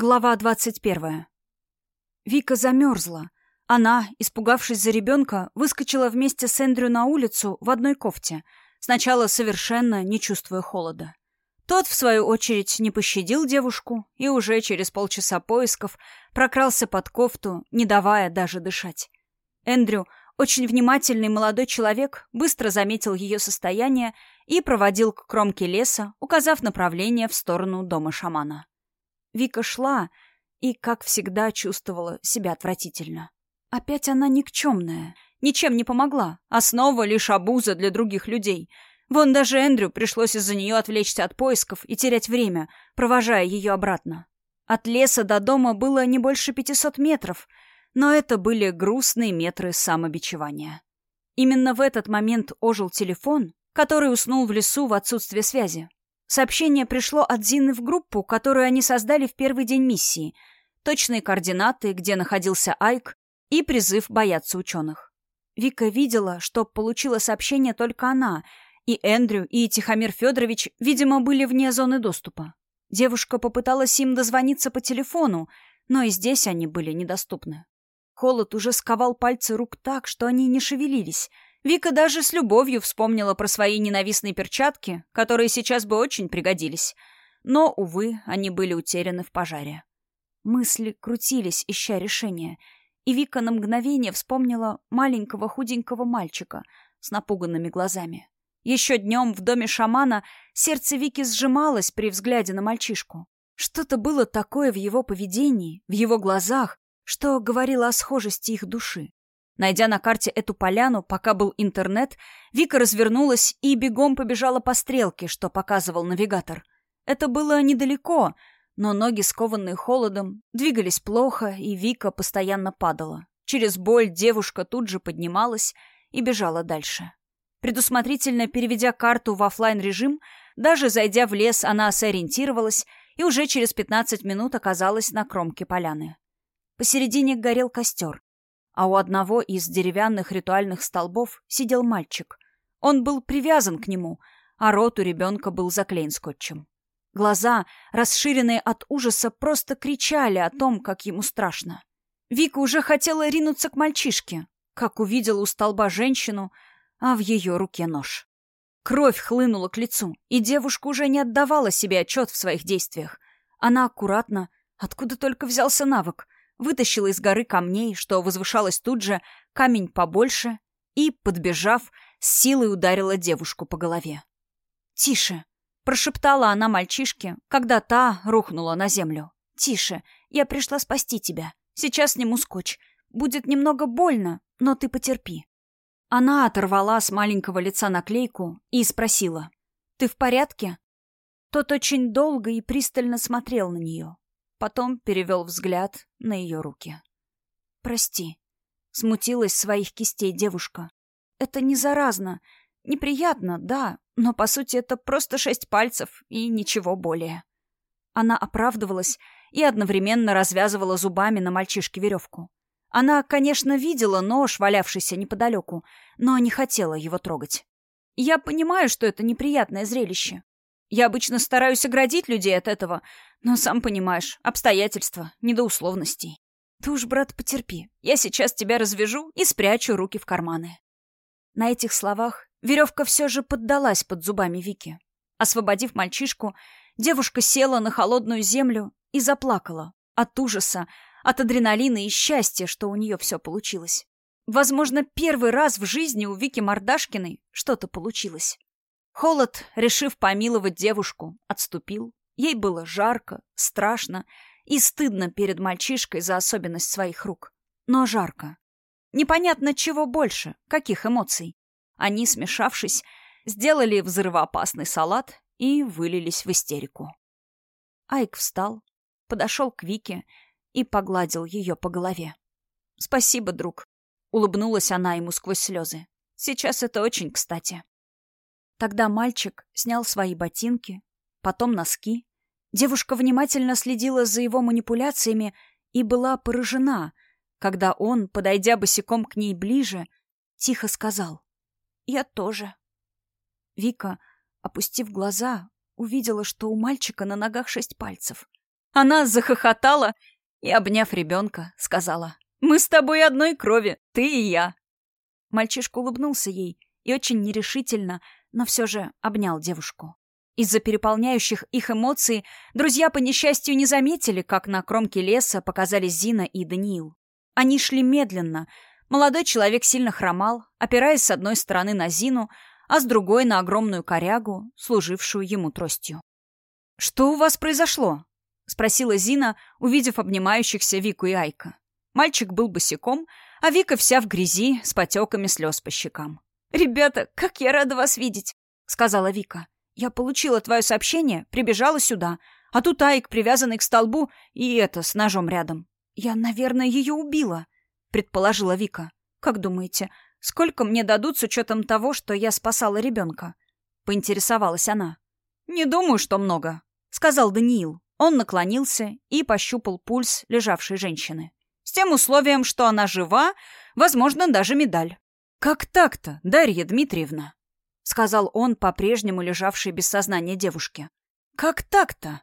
Глава двадцать первая. Вика замерзла. Она, испугавшись за ребенка, выскочила вместе с Эндрю на улицу в одной кофте, сначала совершенно не чувствуя холода. Тот, в свою очередь, не пощадил девушку и уже через полчаса поисков прокрался под кофту, не давая даже дышать. Эндрю, очень внимательный молодой человек, быстро заметил ее состояние и проводил к кромке леса, указав направление в сторону дома шамана. Вика шла и, как всегда, чувствовала себя отвратительно. Опять она никчемная, ничем не помогла, основа лишь обуза для других людей. Вон даже Эндрю пришлось из-за нее отвлечься от поисков и терять время, провожая ее обратно. От леса до дома было не больше пятисот метров, но это были грустные метры самобичевания. Именно в этот момент ожил телефон, который уснул в лесу в отсутствие связи. Сообщение пришло от Зины в группу, которую они создали в первый день миссии. Точные координаты, где находился Айк, и призыв бояться ученых. Вика видела, что получила сообщение только она, и Эндрю, и Тихомир Федорович, видимо, были вне зоны доступа. Девушка попыталась им дозвониться по телефону, но и здесь они были недоступны. Холод уже сковал пальцы рук так, что они не шевелились — Вика даже с любовью вспомнила про свои ненавистные перчатки, которые сейчас бы очень пригодились. Но, увы, они были утеряны в пожаре. Мысли крутились, ища решения, и Вика на мгновение вспомнила маленького худенького мальчика с напуганными глазами. Еще днем в доме шамана сердце Вики сжималось при взгляде на мальчишку. Что-то было такое в его поведении, в его глазах, что говорило о схожести их души. Найдя на карте эту поляну, пока был интернет, Вика развернулась и бегом побежала по стрелке, что показывал навигатор. Это было недалеко, но ноги, скованные холодом, двигались плохо, и Вика постоянно падала. Через боль девушка тут же поднималась и бежала дальше. Предусмотрительно переведя карту в офлайн режим даже зайдя в лес, она сориентировалась и уже через 15 минут оказалась на кромке поляны. Посередине горел костер а у одного из деревянных ритуальных столбов сидел мальчик. Он был привязан к нему, а рот у ребенка был заклеен скотчем. Глаза, расширенные от ужаса, просто кричали о том, как ему страшно. Вика уже хотела ринуться к мальчишке, как увидела у столба женщину, а в ее руке нож. Кровь хлынула к лицу, и девушка уже не отдавала себе отчет в своих действиях. Она аккуратно, откуда только взялся навык, вытащила из горы камней, что возвышалось тут же, камень побольше, и, подбежав, с силой ударила девушку по голове. «Тише!» — прошептала она мальчишке, когда та рухнула на землю. «Тише! Я пришла спасти тебя. Сейчас сниму скотч. Будет немного больно, но ты потерпи». Она оторвала с маленького лица наклейку и спросила. «Ты в порядке?» Тот очень долго и пристально смотрел на нее. Потом перевел взгляд на ее руки. «Прости», — смутилась своих кистей девушка. «Это не заразно. Неприятно, да, но, по сути, это просто шесть пальцев и ничего более». Она оправдывалась и одновременно развязывала зубами на мальчишке веревку. Она, конечно, видела нож, валявшийся неподалеку, но не хотела его трогать. Я понимаю, что это неприятное зрелище. Я обычно стараюсь оградить людей от этого, но, сам понимаешь, обстоятельства, не до условностей. Ты уж, брат, потерпи. Я сейчас тебя развяжу и спрячу руки в карманы. На этих словах веревка все же поддалась под зубами Вики. Освободив мальчишку, девушка села на холодную землю и заплакала от ужаса, от адреналина и счастья, что у нее все получилось. Возможно, первый раз в жизни у Вики Мордашкиной что-то получилось. Холод, решив помиловать девушку, отступил. Ей было жарко, страшно и стыдно перед мальчишкой за особенность своих рук. Но жарко. Непонятно, чего больше, каких эмоций. Они, смешавшись, сделали взрывоопасный салат и вылились в истерику. Айк встал, подошел к Вике и погладил ее по голове. «Спасибо, друг», — улыбнулась она ему сквозь слезы. «Сейчас это очень кстати». Тогда мальчик снял свои ботинки, потом носки. Девушка внимательно следила за его манипуляциями и была поражена, когда он, подойдя босиком к ней ближе, тихо сказал «Я тоже». Вика, опустив глаза, увидела, что у мальчика на ногах шесть пальцев. Она захохотала и, обняв ребенка, сказала, «Мы с тобой одной крови, ты и я». Мальчишка улыбнулся ей и очень нерешительно, но все же обнял девушку. Из-за переполняющих их эмоций друзья по несчастью не заметили, как на кромке леса показались Зина и Даниил. Они шли медленно. Молодой человек сильно хромал, опираясь с одной стороны на Зину, а с другой на огромную корягу, служившую ему тростью. «Что у вас произошло?» — спросила Зина, увидев обнимающихся Вику и Айка. Мальчик был босиком, а Вика вся в грязи, с потеками слез по щекам. «Ребята, как я рада вас видеть!» — сказала Вика. Я получила твое сообщение, прибежала сюда, а тут Айк, привязанный к столбу, и это, с ножом рядом. Я, наверное, ее убила, предположила Вика. Как думаете, сколько мне дадут с учетом того, что я спасала ребенка? Поинтересовалась она. Не думаю, что много, сказал Даниил. Он наклонился и пощупал пульс лежавшей женщины. С тем условием, что она жива, возможно, даже медаль. «Как так-то, Дарья Дмитриевна?» сказал он, по-прежнему лежавшей без сознания девушке. «Как так-то?»